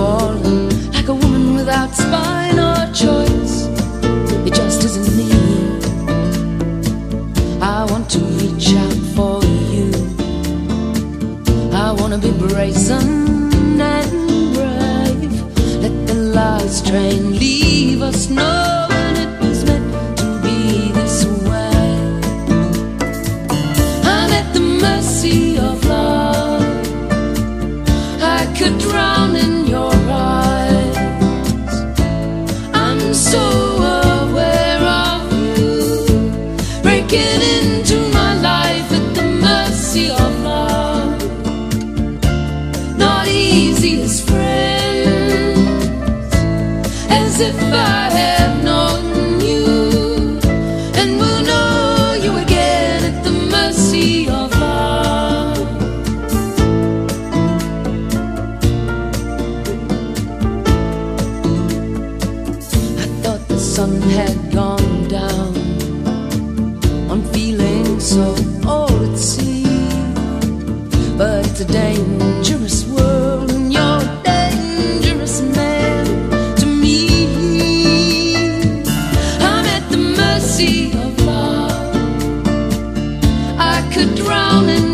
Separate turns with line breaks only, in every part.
falling like a woman without spine or choice. It just isn't me. I want to reach out for you. I want to be brazen and brave. Let the last train leave us knowing it was meant to be this way. I'm at the mercy of love. I could drown. Sun had gone down. I'm feeling so old at sea, but it's a dangerous world, and you're a dangerous man to me. I'm at the mercy of love. I could drown in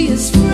she is free.